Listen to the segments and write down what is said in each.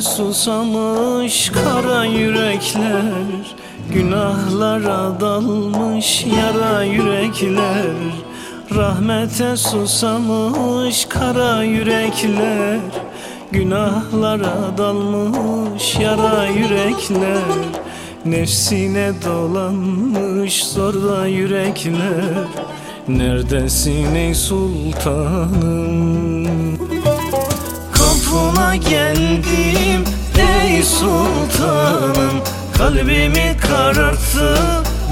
susamış kara yürekler Günahlara dalmış yara yürekler. Rahmete susamış kara yürekler Günahlara dalmış yara yürekler. Nefsine dolanmış zorla yürekler Neredesin ey sultanım Kapına geldim ey sultanım. Kalbimi kararttı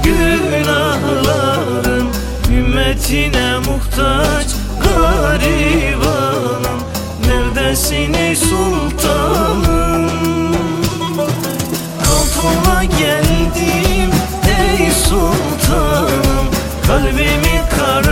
günahlarım. Ümmetine muhtaç garibanım. Neredesin ey sultanım? Kapına geldim ey sultanım. Kalbimi kararttı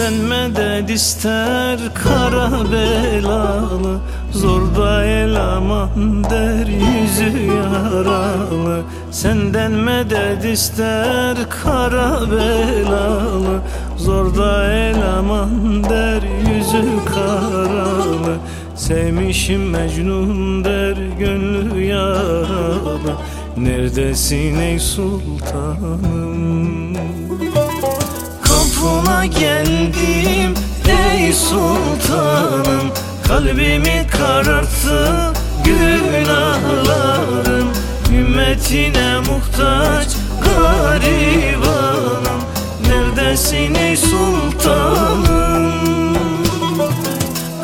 Senden medet ister kara belalı. Zorda eleman der yüzü yaralı. Senden medet ister kara belalı. Zorda eleman der yüzü karalı. Sevmişim Mecnun der gönlü yaralı. Neredesin ey sultanım Kapına geldim ey sultanım. Kalbimi kararttı günahlarım. Ümmetine muhtaç garibanım. Neredesin ey sultanım?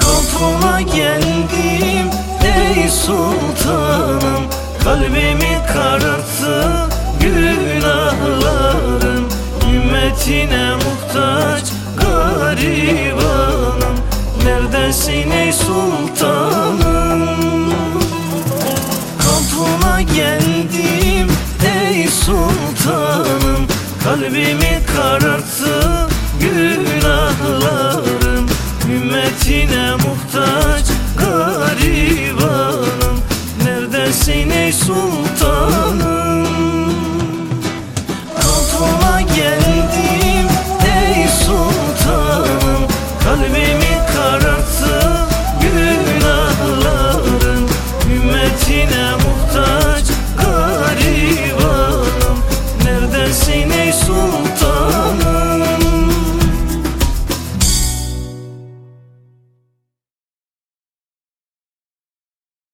Kapına geldim ey sultanım. Kalbimi kararttı günahlarım. Ümmetine Ey sultanım. Kapına geldim ey sultanım. Kalbimi kararttı günahlarım. Ümmetine muhtaç garibanım. Neredesin ey sultanım